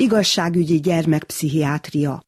Igazságügyi gyermekpszichiátria.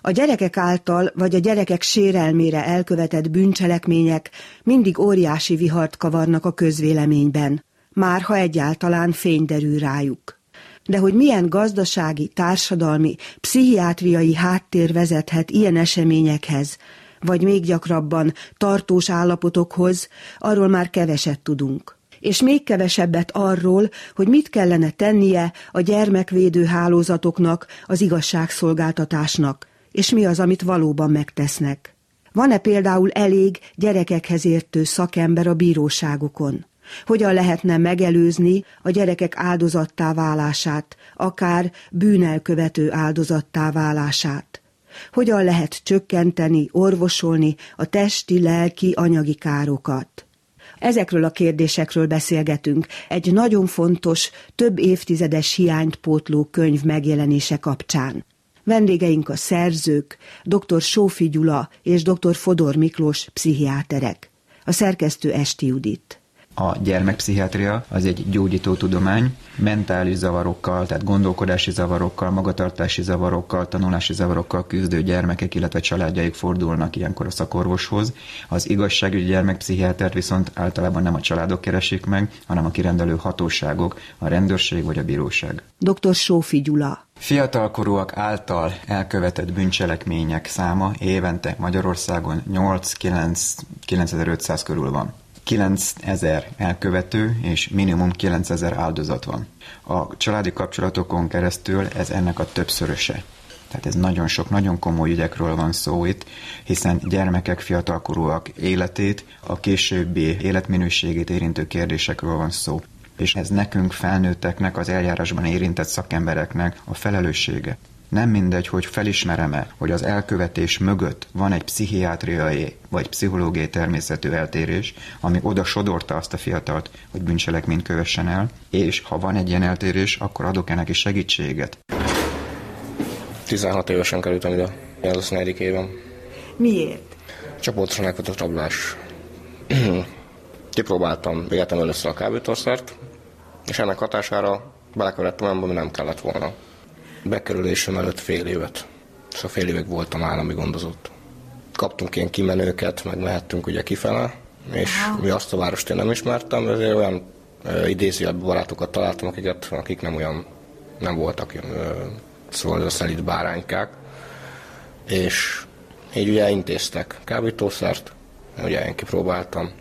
A gyerekek által vagy a gyerekek sérelmére elkövetett bűncselekmények mindig óriási vihart kavarnak a közvéleményben, már ha egyáltalán fény derül rájuk. De hogy milyen gazdasági, társadalmi, pszichiátriai háttér vezethet ilyen eseményekhez, vagy még gyakrabban tartós állapotokhoz, arról már keveset tudunk és még kevesebbet arról, hogy mit kellene tennie a gyermekvédő hálózatoknak, az igazságszolgáltatásnak, és mi az, amit valóban megtesznek. Van-e például elég gyerekekhez értő szakember a bíróságokon? Hogyan lehetne megelőzni a gyerekek áldozattá válását, akár bűnelkövető áldozattá válását? Hogyan lehet csökkenteni, orvosolni a testi, lelki, anyagi károkat? Ezekről a kérdésekről beszélgetünk egy nagyon fontos, több évtizedes hiányt pótló könyv megjelenése kapcsán. Vendégeink a szerzők, dr. Sófi Gyula és dr. Fodor Miklós pszichiáterek. A szerkesztő Esti Judit. A gyermekpszichiátria az egy gyógyító tudomány, mentális zavarokkal, tehát gondolkodási zavarokkal, magatartási zavarokkal, tanulási zavarokkal küzdő gyermekek, illetve családjaik fordulnak ilyenkor a szakorvoshoz. Az igazságügyi gyermekpszichiátert viszont általában nem a családok keresik meg, hanem a kirendelő hatóságok, a rendőrség vagy a bíróság. Dr. Sófi Gyula. Fiatalkorúak által elkövetett bűncselekmények száma évente Magyarországon 8-9 körül van. 9000 elkövető és minimum 9000 áldozat van. A családi kapcsolatokon keresztül ez ennek a többszöröse. Tehát ez nagyon sok, nagyon komoly ügyekről van szó itt, hiszen gyermekek, fiatalkorúak életét, a későbbi életminőségét érintő kérdésekről van szó. És ez nekünk felnőtteknek, az eljárásban érintett szakembereknek a felelőssége. Nem mindegy, hogy felismerem-e, hogy az elkövetés mögött van egy pszichiátriai vagy pszichológiai természetű eltérés, ami oda sodorta azt a fiatalt, hogy bűncselekményt kövessen el, és ha van egy ilyen eltérés, akkor adok-e neki segítséget. 16 évesen kerültem ide, az negyedik évem. Miért? Csoportosan elkövetett rablás. Kipróbáltam, végetem először a kábítószert, és ennek hatására belekövettem olyanba, ami nem kellett volna bekerülésem előtt fél évet. Szóval fél évek voltam állami gondozott. Kaptunk ilyen kimenőket, meg mehettünk ugye kifele, és wow. mi azt a várost én nem ismertem, ezért olyan uh, idézőjelben barátokat találtam, akiket, akik nem olyan, nem voltak uh, szóval a szelít báránykák, és így ugye intéztek kábítószert, ugye én kipróbáltam,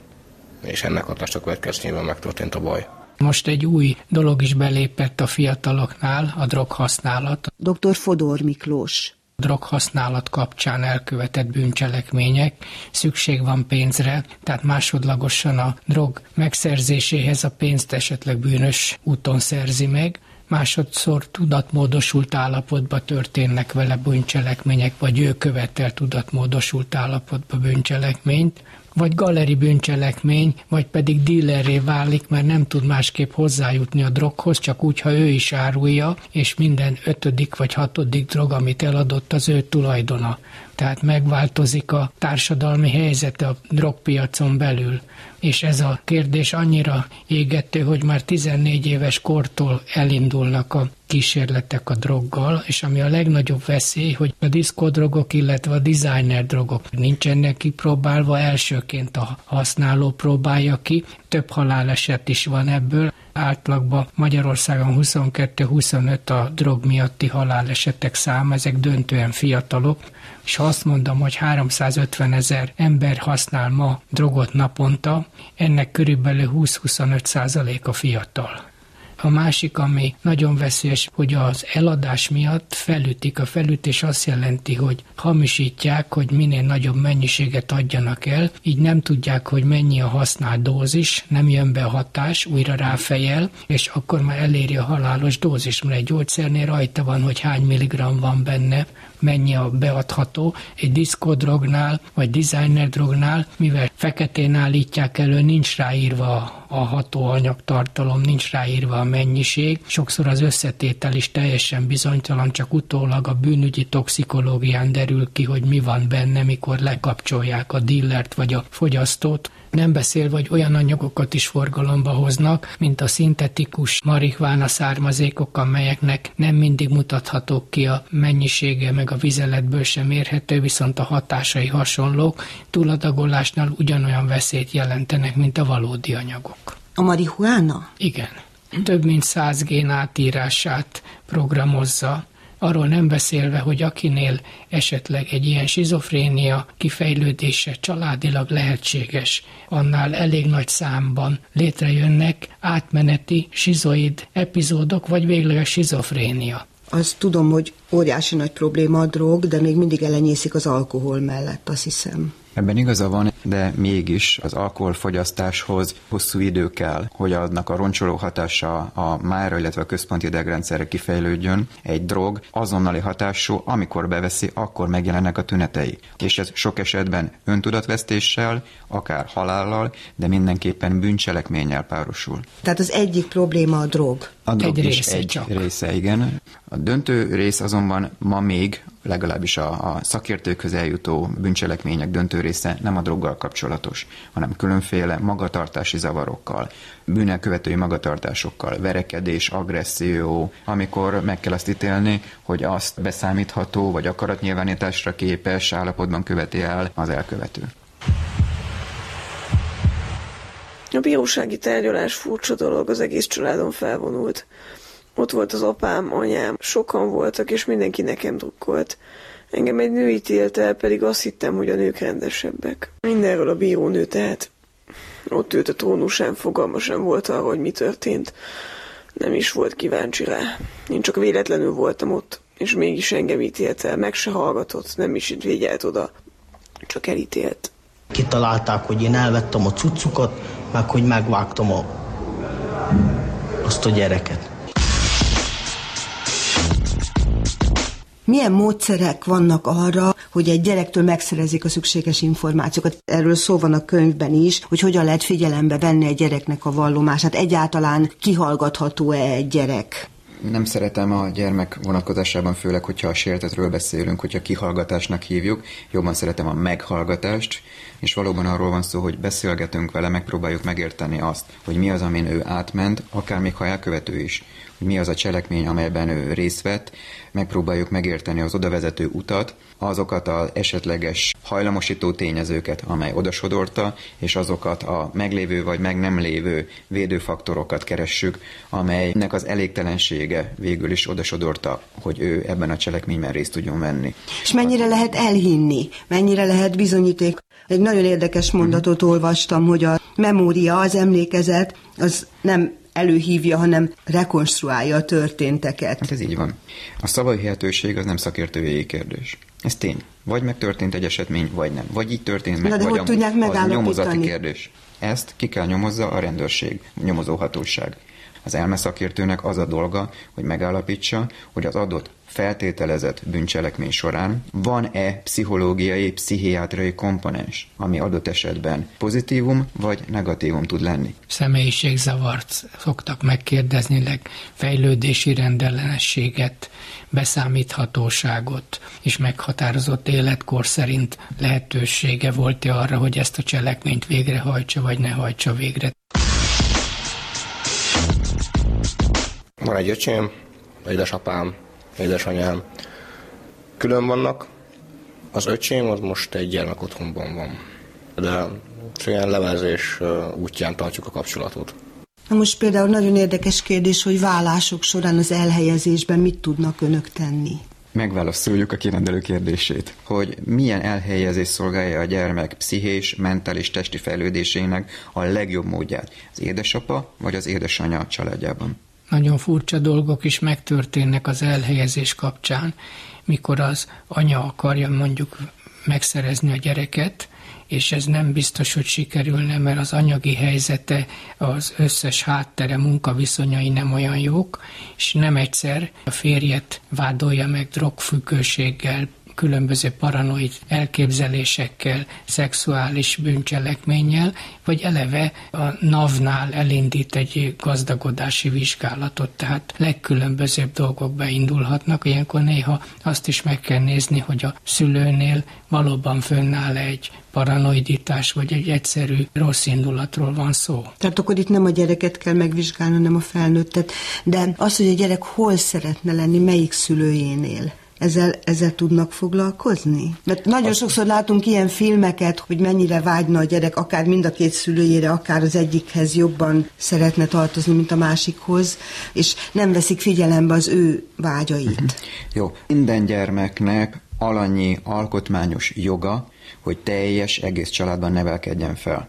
és ennek hatása következtében megtörtént a baj. Most egy új dolog is belépett a fiataloknál, a droghasználat. Dr. Fodor Miklós droghasználat kapcsán elkövetett bűncselekmények, szükség van pénzre, tehát másodlagosan a drog megszerzéséhez a pénzt esetleg bűnös úton szerzi meg, másodszor tudatmódosult állapotba történnek vele bűncselekmények, vagy ő követel tudatmódosult állapotba bűncselekményt, vagy galeri bűncselekmény, vagy pedig dílerré válik, mert nem tud másképp hozzájutni a droghoz, csak úgy, ha ő is árulja, és minden ötödik vagy hatodik drog, amit eladott, az ő tulajdona. Tehát megváltozik a társadalmi helyzete a drogpiacon belül. És ez a kérdés annyira égető, hogy már 14 éves kortól elindulnak a kísérletek a droggal, és ami a legnagyobb veszély, hogy a diszkodrogok, illetve a designer drogok nincsenek kipróbálva, elsőként a használó próbálja ki. Több haláleset is van ebből. Átlagban Magyarországon 22-25 a drog miatti halálesetek száma, ezek döntően fiatalok, és ha azt mondom, hogy 350 ezer ember használ ma drogot naponta, ennek körülbelül 20-25 százalék a fiatal. A másik, ami nagyon veszélyes, hogy az eladás miatt felütik. A felütés azt jelenti, hogy hamisítják, hogy minél nagyobb mennyiséget adjanak el, így nem tudják, hogy mennyi a használt dózis, nem jön be a hatás, újra ráfejel, és akkor már eléri a halálos dózis, mert egy gyógyszernél rajta van, hogy hány milligram van benne, mennyi a beadható. Egy diszkodrognál vagy designer drognál, mivel feketén állítják elő, nincs ráírva a hatóanyagtartalom, nincs ráírva a mennyiség. Sokszor az összetétel is teljesen bizonytalan, csak utólag a bűnügyi toxikológián derül ki, hogy mi van benne, mikor lekapcsolják a dillert vagy a fogyasztót. Nem beszélve, hogy olyan anyagokat is forgalomba hoznak, mint a szintetikus marihuána származékok, amelyeknek nem mindig mutathatók ki a mennyisége, meg a vizeletből sem érhető, viszont a hatásai hasonlók, túladagolásnál ugyanolyan veszélyt jelentenek, mint a valódi anyagok. A marihuána? Igen. Több mint száz gén átírását programozza arról nem beszélve, hogy akinél esetleg egy ilyen sizofrénia kifejlődése családilag lehetséges, annál elég nagy számban létrejönnek átmeneti sizoid epizódok, vagy végleges sizofrénia. Azt tudom, hogy óriási nagy probléma a drog, de még mindig elenyészik az alkohol mellett, azt hiszem. Ebben igaza van, de mégis az alkoholfogyasztáshoz hosszú idő kell, hogy adnak a roncsoló hatása a mára, illetve a központi idegrendszerre kifejlődjön. Egy drog azonnali hatású, amikor beveszi, akkor megjelennek a tünetei. És ez sok esetben öntudatvesztéssel, akár halállal, de mindenképpen bűncselekménnyel párosul. Tehát az egyik probléma a drog. A drog egy is része egy csak. része, igen. A döntő rész azonban ma még legalábbis a, a szakértőkhöz eljutó bűncselekmények döntő része nem a droggal kapcsolatos, hanem különféle magatartási zavarokkal, bűnelkövetői magatartásokkal, verekedés, agresszió, amikor meg kell azt ítélni, hogy azt beszámítható vagy akaratnyilvánításra képes állapotban követi el az elkövető. A bírósági tárgyalás furcsa dolog, az egész családon felvonult. Ott volt az apám, anyám, sokan voltak, és mindenki nekem drukkolt. Engem egy nő ítélt el, pedig azt hittem, hogy a nők rendesebbek. Mindenről a bírónő tehát. Ott ült a trónusán, fogalma sem volt arra, hogy mi történt. Nem is volt kíváncsi rá. Én csak véletlenül voltam ott, és mégis engem ítélt el, meg se hallgatott, nem is vigyelt oda. Csak elítélt. Kitalálták, hogy én elvettem a cuccukat, meg hogy megvágtam a, azt a gyereket. Milyen módszerek vannak arra, hogy egy gyerektől megszerezik a szükséges információkat? Erről szó van a könyvben is, hogy hogyan lehet figyelembe venni egy gyereknek a vallomását. Egyáltalán kihallgatható-e egy gyerek? Nem szeretem a gyermek vonatkozásában, főleg, hogyha a sértetről beszélünk, hogyha kihallgatásnak hívjuk, jobban szeretem a meghallgatást, és valóban arról van szó, hogy beszélgetünk vele, megpróbáljuk megérteni azt, hogy mi az, amin ő átment, akár még ha elkövető is, hogy mi az a cselekmény, amelyben ő részt vett, megpróbáljuk megérteni az odavezető utat, azokat az esetleges hajlamosító tényezőket, amely odasodorta, és azokat a meglévő vagy meg nem lévő védőfaktorokat keressük, amelynek az elégtelensége végül is odasodorta, hogy ő ebben a cselekményben részt tudjon venni. És mennyire lehet elhinni? Mennyire lehet bizonyíték? Egy nagyon érdekes mondatot olvastam, hogy a memória, az emlékezet, az nem előhívja, hanem rekonstruálja a történteket. Hát ez így van. A szavahihetőség az nem szakértői kérdés. Ez tény. Vagy megtörtént egy esetmény, vagy nem. Vagy így történt meg, Na de vagy hogy tudják Az nyomozati kérdés. Ezt ki kell nyomozza a rendőrség, a nyomozóhatóság. Az elmeszakértőnek az a dolga, hogy megállapítsa, hogy az adott feltételezett bűncselekmény során van-e pszichológiai, pszichiátriai komponens, ami adott esetben pozitívum vagy negatívum tud lenni. Személyiségzavart szoktak megkérdezni, fejlődési rendellenességet, beszámíthatóságot és meghatározott életkor szerint lehetősége volt-e arra, hogy ezt a cselekményt végrehajtsa vagy ne hajtsa végre. Van egy öcsém, édesapám, édesanyám. Külön vannak. Az öcsém az most egy gyermekotthonban van. De ilyen levelezés útján tartjuk a kapcsolatot. Na most például nagyon érdekes kérdés, hogy vállások során az elhelyezésben mit tudnak önök tenni? Megválaszoljuk a kirendelő kérdését, hogy milyen elhelyezés szolgálja a gyermek pszichés, mentális, testi fejlődésének a legjobb módját, az édesapa vagy az édesanyja családjában. Nagyon furcsa dolgok is megtörténnek az elhelyezés kapcsán, mikor az anya akarja mondjuk megszerezni a gyereket, és ez nem biztos, hogy sikerülne, mert az anyagi helyzete, az összes háttere, munkaviszonyai nem olyan jók, és nem egyszer a férjet vádolja meg drogfüggőséggel, különböző paranoid elképzelésekkel, szexuális bűncselekménnyel, vagy eleve a NAV-nál elindít egy gazdagodási vizsgálatot, tehát legkülönbözőbb dolgok beindulhatnak. Ilyenkor néha azt is meg kell nézni, hogy a szülőnél valóban fönnáll egy paranoiditás, vagy egy egyszerű rossz indulatról van szó. Tehát akkor itt nem a gyereket kell megvizsgálni, hanem a felnőttet. De az, hogy a gyerek hol szeretne lenni, melyik szülőjénél? Ezzel, ezzel tudnak foglalkozni? Mert nagyon Azt... sokszor látunk ilyen filmeket, hogy mennyire vágyna a gyerek akár mind a két szülőjére, akár az egyikhez jobban szeretne tartozni, mint a másikhoz, és nem veszik figyelembe az ő vágyait. Mhm. Jó, minden gyermeknek alanyi alkotmányos joga, hogy teljes, egész családban nevelkedjen fel.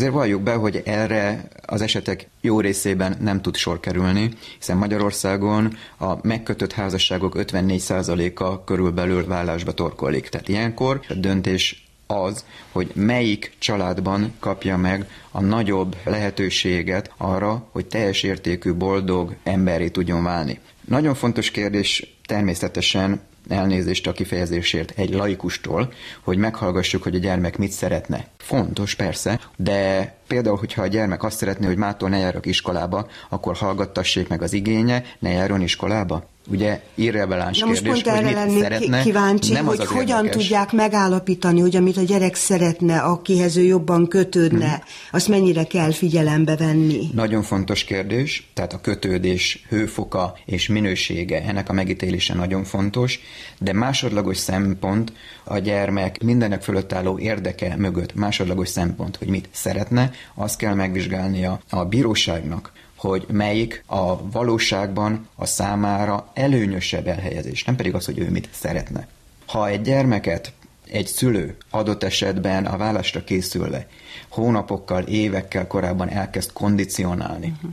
Azért valljuk be, hogy erre az esetek jó részében nem tud sor kerülni, hiszen Magyarországon a megkötött házasságok 54%-a körülbelül vállásba torkolik. Tehát ilyenkor a döntés az, hogy melyik családban kapja meg a nagyobb lehetőséget arra, hogy teljes értékű, boldog emberé tudjon válni. Nagyon fontos kérdés természetesen elnézést a kifejezésért egy laikustól, hogy meghallgassuk, hogy a gyermek mit szeretne. Fontos, persze, de például, hogyha a gyermek azt szeretné, hogy mától ne járok iskolába, akkor hallgattassék meg az igénye, ne járjon iskolába. Ugye irreveláns Na most kérdés, pont hogy mit szeretne. kíváncsi, nem hogy az hogyan érdekes. tudják megállapítani, hogy amit a gyerek szeretne, akihez ő jobban kötődne, hmm. azt mennyire kell figyelembe venni? Nagyon fontos kérdés, tehát a kötődés hőfoka és minősége, ennek a megítélése nagyon fontos, de másodlagos szempont a gyermek mindenek fölött álló érdeke mögött, másodlagos szempont, hogy mit szeretne, azt kell megvizsgálnia a bíróságnak, hogy melyik a valóságban a számára előnyösebb elhelyezés, nem pedig az, hogy ő mit szeretne. Ha egy gyermeket egy szülő adott esetben a vállásra készülve hónapokkal, évekkel korábban elkezd kondicionálni, uh-huh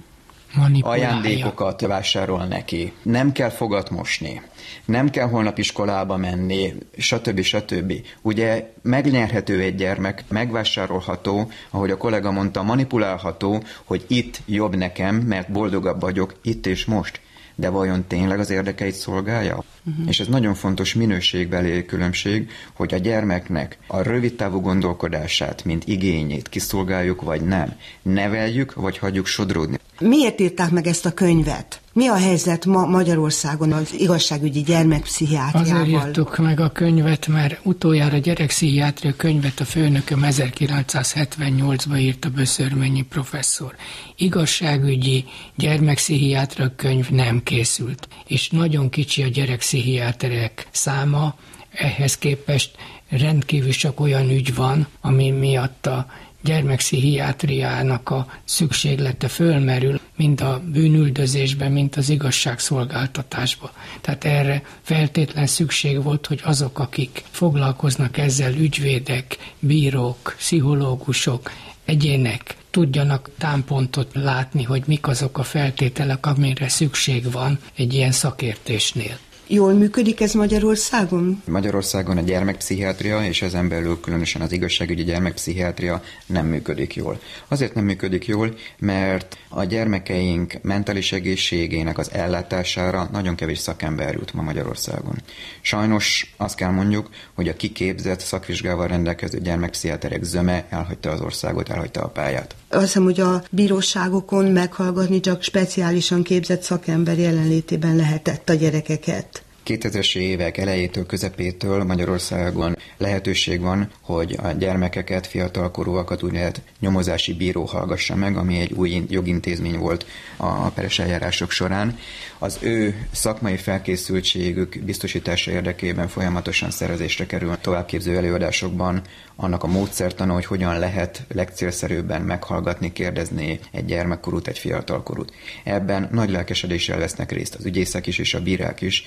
ajándékokat vásárol neki, nem kell fogat mosni, nem kell holnap iskolába menni, stb. stb. Ugye megnyerhető egy gyermek, megvásárolható, ahogy a kollega mondta, manipulálható, hogy itt jobb nekem, mert boldogabb vagyok itt és most de vajon tényleg az érdekeit szolgálja? Uh-huh. És ez nagyon fontos minőségbeli különbség, hogy a gyermeknek a rövidtávú gondolkodását, mint igényét kiszolgáljuk, vagy nem. Neveljük, vagy hagyjuk sodródni. Miért írták meg ezt a könyvet? Mi a helyzet ma Magyarországon az igazságügyi gyermekpszichiátriával? Azért írtuk meg a könyvet, mert utoljára gyerekpszichiátria könyvet a főnököm 1978-ban írta Böszörmennyi professzor. Igazságügyi gyermekpszichiátra könyv nem készült, és nagyon kicsi a gyerekpszichiáterek száma, ehhez képest rendkívül sok olyan ügy van, ami miatt a gyermekpszichiátriának a szükséglete fölmerül, mind a bűnüldözésben, mint az igazságszolgáltatásban. Tehát erre feltétlen szükség volt, hogy azok, akik foglalkoznak ezzel, ügyvédek, bírók, pszichológusok, egyének tudjanak támpontot látni, hogy mik azok a feltételek, amire szükség van egy ilyen szakértésnél. Jól működik ez Magyarországon? Magyarországon a gyermekpszichiátria és ezen belül különösen az igazságügyi gyermekpszichiátria nem működik jól. Azért nem működik jól, mert a gyermekeink mentális egészségének az ellátására nagyon kevés szakember jut ma Magyarországon. Sajnos azt kell mondjuk, hogy a kiképzett szakvizsgával rendelkező gyermekpszichiáterek zöme elhagyta az országot, elhagyta a pályát. Azt hiszem, hogy a bíróságokon meghallgatni csak speciálisan képzett szakember jelenlétében lehetett a gyerekeket. 2000-es évek elejétől, közepétől Magyarországon lehetőség van, hogy a gyermekeket, fiatalkorúakat lehet nyomozási bíró hallgassa meg, ami egy új jogintézmény volt a peres eljárások során. Az ő szakmai felkészültségük biztosítása érdekében folyamatosan szerezésre kerül továbbképző előadásokban annak a módszertana, hogy hogyan lehet legcélszerűbben meghallgatni, kérdezni egy gyermekkorút, egy fiatalkorút. Ebben nagy lelkesedéssel vesznek részt az ügyészek is és a bírák is.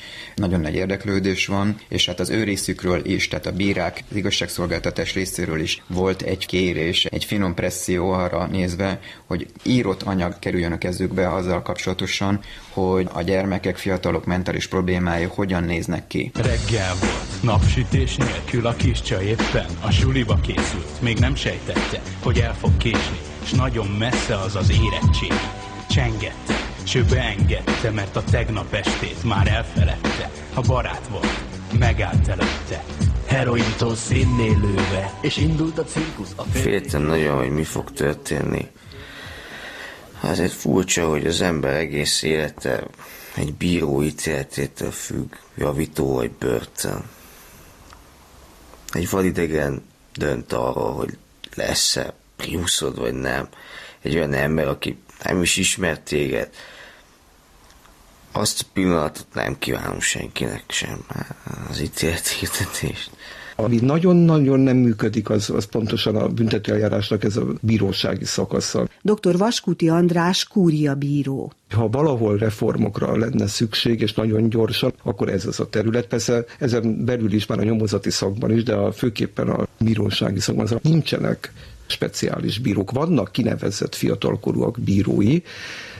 Nagyon nagy érdeklődés van, és hát az ő részükről is, tehát a bírák, az igazságszolgáltatás részéről is volt egy kérés, egy finom presszió arra nézve, hogy írott anyag kerüljön a kezükbe azzal kapcsolatosan, hogy a gyermekek, fiatalok mentális problémái hogyan néznek ki. Reggel volt, napsütés nélkül a kis csaj éppen a suliba készült. Még nem sejtette, hogy el fog késni, és nagyon messze az az érettség. Csengette, s ő beengedte, mert a tegnap estét már elfeledte. A barát volt, megállt előtte. Herointól színnél lőve, és indult a cirkusz. A Féltem nagyon, hogy mi fog történni. Azért furcsa, hogy az ember egész élete egy bíró ítéletétől függ, javító vagy börtön. Egy vadidegen dönt arról, hogy lesz-e priuszod vagy nem. Egy olyan ember, aki nem is ismert téged. Azt a pillanatot nem kívánom senkinek sem, az ítélethirdetést. Ami nagyon-nagyon nem működik, az, az pontosan a büntetőeljárásnak ez a bírósági szakasza. Dr. Vaskuti András kúria bíró. Ha valahol reformokra lenne szükség, és nagyon gyorsan, akkor ez az a terület. Persze ezen belül is már a nyomozati szakban is, de a, főképpen a bírósági szakban nincsenek speciális bírók. Vannak kinevezett fiatalkorúak bírói,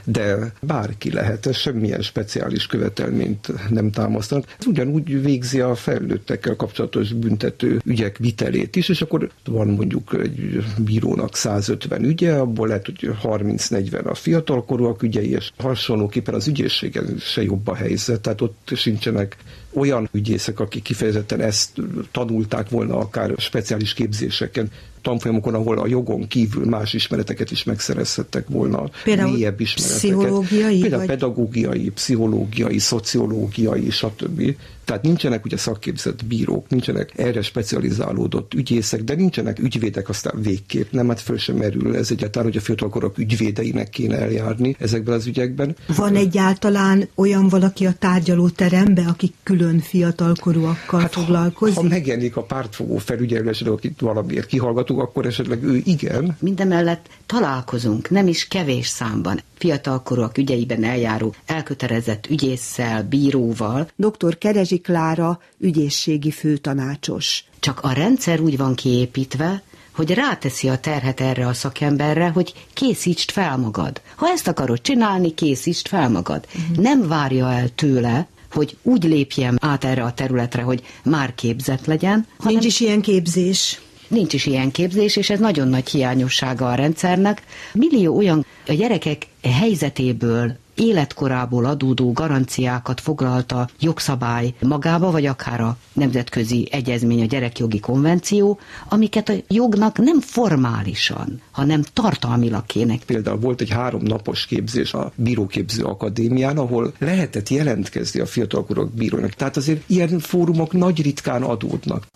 de bárki lehet, ez semmilyen speciális követelményt nem támasztanak. Ez ugyanúgy végzi a felnőttekkel kapcsolatos büntető ügyek vitelét is, és akkor van mondjuk egy bírónak 150 ügye, abból lehet, hogy 30-40 a fiatalkorúak ügyei, és hasonlóképpen az ügyészségen se jobb a helyzet, tehát ott sincsenek olyan ügyészek, akik kifejezetten ezt tanulták volna akár speciális képzéseken tanfolyamokon, ahol a jogon kívül más ismereteket is megszerezhettek volna, Például mélyebb ismereteket. Pszichológiai? Például vagy? pedagógiai, pszichológiai, szociológiai, stb. Tehát nincsenek ugye szakképzett bírók, nincsenek erre specializálódott ügyészek, de nincsenek ügyvédek aztán végképp. Nem, hát föl sem merül ez egyáltalán, hogy a fiatalkorok ügyvédeinek kéne eljárni ezekben az ügyekben. Van egyáltalán olyan valaki a tárgyaló terembe, aki külön fiatalkorúakkal hát, foglalkozik? Ha, ha megjelenik a pártfogó felügyelős, akit valamiért kihallgatunk, akkor esetleg ő igen. Mindemellett találkozunk, nem is kevés számban, fiatalkorúak ügyeiben eljáró elkötelezett ügyésszel, bíróval. Dr. Kerezsi Klára, ügyészségi főtanácsos. Csak a rendszer úgy van kiépítve, hogy ráteszi a terhet erre a szakemberre, hogy készítsd fel magad. Ha ezt akarod csinálni, készítsd fel magad. Uh-huh. Nem várja el tőle, hogy úgy lépjen át erre a területre, hogy már képzett legyen. Hanem... Nincs is ilyen képzés. Nincs is ilyen képzés, és ez nagyon nagy hiányossága a rendszernek. Millió olyan a gyerekek helyzetéből életkorából adódó garanciákat foglalta jogszabály magába, vagy akár a nemzetközi egyezmény, a gyerekjogi konvenció, amiket a jognak nem formálisan, hanem tartalmilag kéne. Például volt egy három napos képzés a Bíróképző Akadémián, ahol lehetett jelentkezni a fiatalkorok bírónak. Tehát azért ilyen fórumok nagy ritkán adódnak.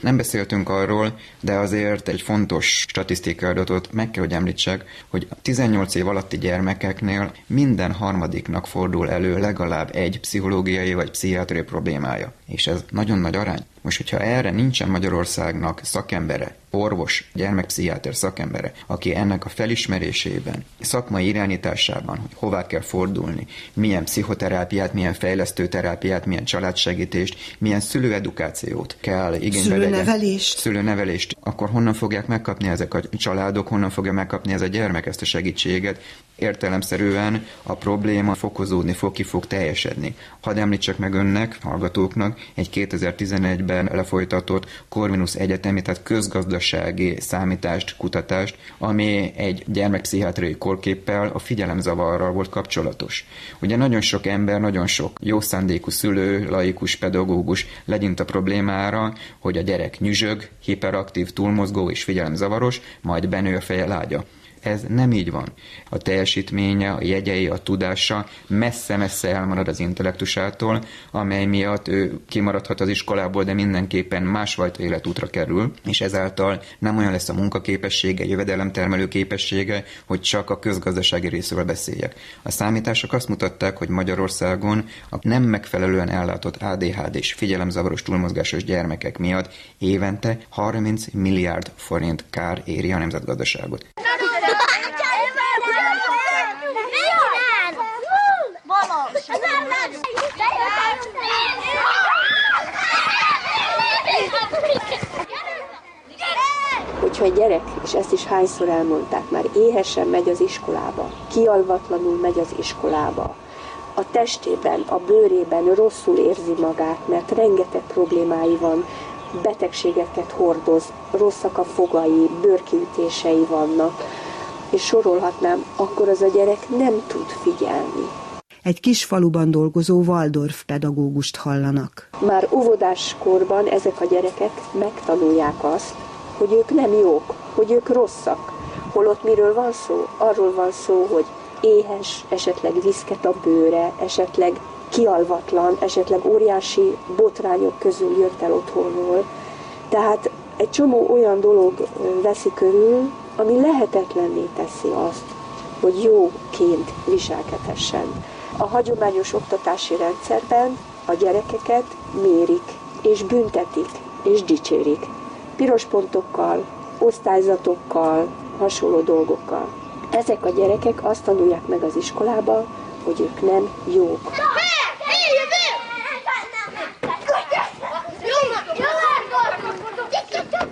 Nem beszéltünk arról, de azért egy fontos statisztikai adatot meg kell, hogy említsek, hogy 18 év alatti gyermekeknél minden harmadiknak fordul elő legalább egy pszichológiai vagy pszichiátriai problémája. És ez nagyon nagy arány. Most, hogyha erre nincsen Magyarországnak szakembere, orvos, gyermekpszichiáter szakembere, aki ennek a felismerésében, szakmai irányításában, hogy hová kell fordulni, milyen pszichoterápiát, milyen fejlesztő terápiát, milyen családsegítést, milyen szülőedukációt kell igénybe Szülőnevelést. Szülőnevelést. Akkor honnan fogják megkapni ezek a családok, honnan fogja megkapni ez a gyermek ezt a segítséget? Értelemszerűen a probléma fokozódni fog, ki fog teljesedni. Hadd említsek meg önnek, hallgatóknak, egy 2011-ben lefolytatott Corvinus Egyetemi, tehát közgazdasági számítást, kutatást, ami egy gyermekpszichiátriai korképpel a figyelemzavarral volt kapcsolatos. Ugye nagyon sok ember, nagyon sok jó szándékú szülő, laikus, pedagógus legyint a problémára, hogy a gyerek nyüzsög, hiperaktív, túlmozgó és figyelemzavaros, majd benő a feje lágya. Ez nem így van. A teljesítménye, a jegyei, a tudása messze-messze elmarad az intellektusától, amely miatt ő kimaradhat az iskolából, de mindenképpen másfajta életútra kerül, és ezáltal nem olyan lesz a munkaképessége, jövedelemtermelő képessége, hogy csak a közgazdasági részről beszéljek. A számítások azt mutatták, hogy Magyarországon a nem megfelelően ellátott ADHD és figyelemzavaros túlmozgásos gyermekek miatt évente 30 milliárd forint kár éri a nemzetgazdaságot. Hogyha egy gyerek, és ezt is hányszor elmondták már, éhesen megy az iskolába, kialvatlanul megy az iskolába, a testében, a bőrében rosszul érzi magát, mert rengeteg problémái van, betegségeket hordoz, rosszak a fogai, bőrkiütései vannak, és sorolhatnám, akkor az a gyerek nem tud figyelni. Egy kis faluban dolgozó Waldorf pedagógust hallanak. Már óvodás korban ezek a gyerekek megtanulják azt, hogy ők nem jók, hogy ők rosszak. Holott miről van szó? Arról van szó, hogy éhes, esetleg viszket a bőre, esetleg kialvatlan, esetleg óriási botrányok közül jött el otthonról. Tehát egy csomó olyan dolog veszi körül, ami lehetetlenné teszi azt, hogy jóként viselkedhessen. A hagyományos oktatási rendszerben a gyerekeket mérik, és büntetik, és dicsérik. Piros pontokkal, osztályzatokkal, hasonló dolgokkal. Ezek a gyerekek azt tanulják meg az iskolába, hogy ők nem jók.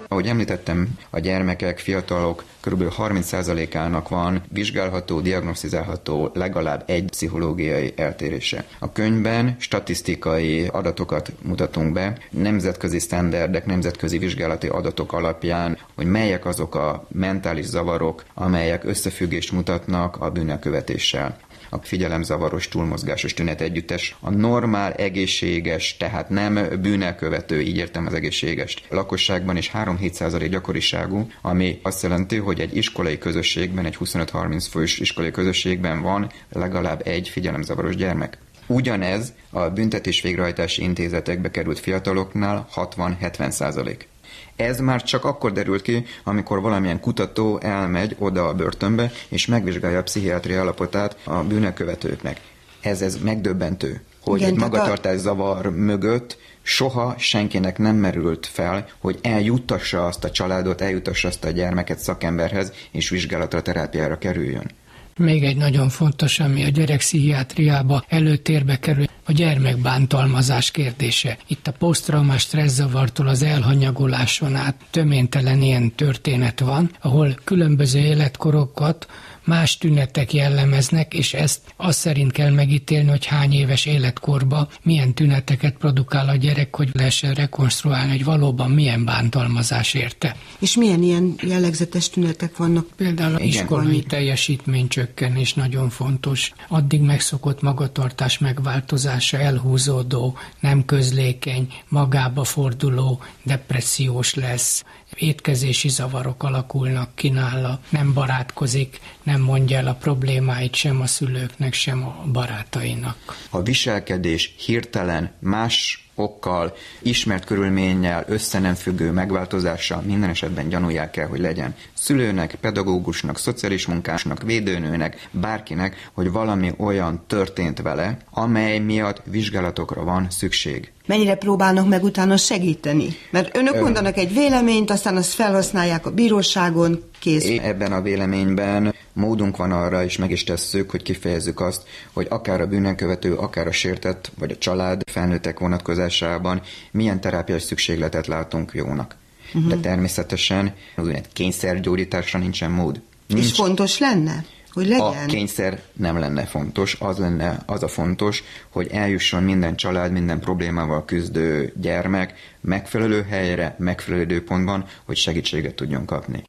Ahogy említettem, a gyermekek, fiatalok kb. 30%-ának van vizsgálható, diagnosztizálható legalább egy pszichológiai eltérése. A könyvben statisztikai adatokat mutatunk be, nemzetközi sztenderdek, nemzetközi vizsgálati adatok alapján, hogy melyek azok a mentális zavarok, amelyek összefüggést mutatnak a bűnelkövetéssel a figyelemzavaros túlmozgásos tünet együttes, a normál, egészséges, tehát nem bűnelkövető, így értem az egészségest, lakosságban is 3-7 gyakoriságú, ami azt jelenti, hogy egy iskolai közösségben, egy 25-30 fős iskolai közösségben van legalább egy figyelemzavaros gyermek. Ugyanez a büntetés végrehajtási intézetekbe került fiataloknál 60-70 százalék. Ez már csak akkor derült ki, amikor valamilyen kutató elmegy oda a börtönbe, és megvizsgálja a pszichiátri állapotát a bűnökövetőknek. Ez, ez megdöbbentő, hogy Igen, egy magatartás a... zavar mögött soha senkinek nem merült fel, hogy eljuttassa azt a családot, eljuttassa azt a gyermeket szakemberhez, és vizsgálatra, terápiára kerüljön. Még egy nagyon fontos, ami a gyerekpszichiátriába előtérbe kerül, a gyermekbántalmazás kérdése. Itt a posztraumás stresszavartól az elhanyagoláson át töménytelen ilyen történet van, ahol különböző életkorokat más tünetek jellemeznek, és ezt azt szerint kell megítélni, hogy hány éves életkorba milyen tüneteket produkál a gyerek, hogy lehessen rekonstruálni, hogy valóban milyen bántalmazás érte. És milyen ilyen jellegzetes tünetek vannak? Például a iskolai teljesítménycsökkenés nagyon fontos. Addig megszokott magatartás megváltozása, elhúzódó, nem közlékeny, magába forduló, depressziós lesz, étkezési zavarok alakulnak ki nála, nem barátkozik, nem mondja el a problémáit sem a szülőknek, sem a barátainak. A viselkedés hirtelen más okkal, ismert körülménnyel, össze nem függő megváltozása minden esetben gyanúják kell, hogy legyen. Szülőnek, pedagógusnak, szociális munkásnak, védőnőnek, bárkinek, hogy valami olyan történt vele, amely miatt vizsgálatokra van szükség. Mennyire próbálnak meg utána segíteni? Mert önök Ön... mondanak egy véleményt, aztán azt felhasználják a bíróságon, kész. Ebben a véleményben módunk van arra, és meg is tesszük, hogy kifejezzük azt, hogy akár a bűnenkövető, akár a sértett, vagy a család felnőttek vonatkozásában milyen terápiás szükségletet látunk jónak. Uh-huh. De természetesen az úgynevezett kényszergyógyításra nincsen mód. Nincs. És fontos lenne? Hogy legyen? A kényszer nem lenne fontos, az lenne az a fontos, hogy eljusson minden család, minden problémával küzdő gyermek megfelelő helyre, megfelelő időpontban, hogy segítséget tudjon kapni.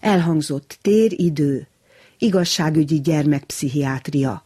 Elhangzott téridő, igazságügyi gyermekpszichiátria,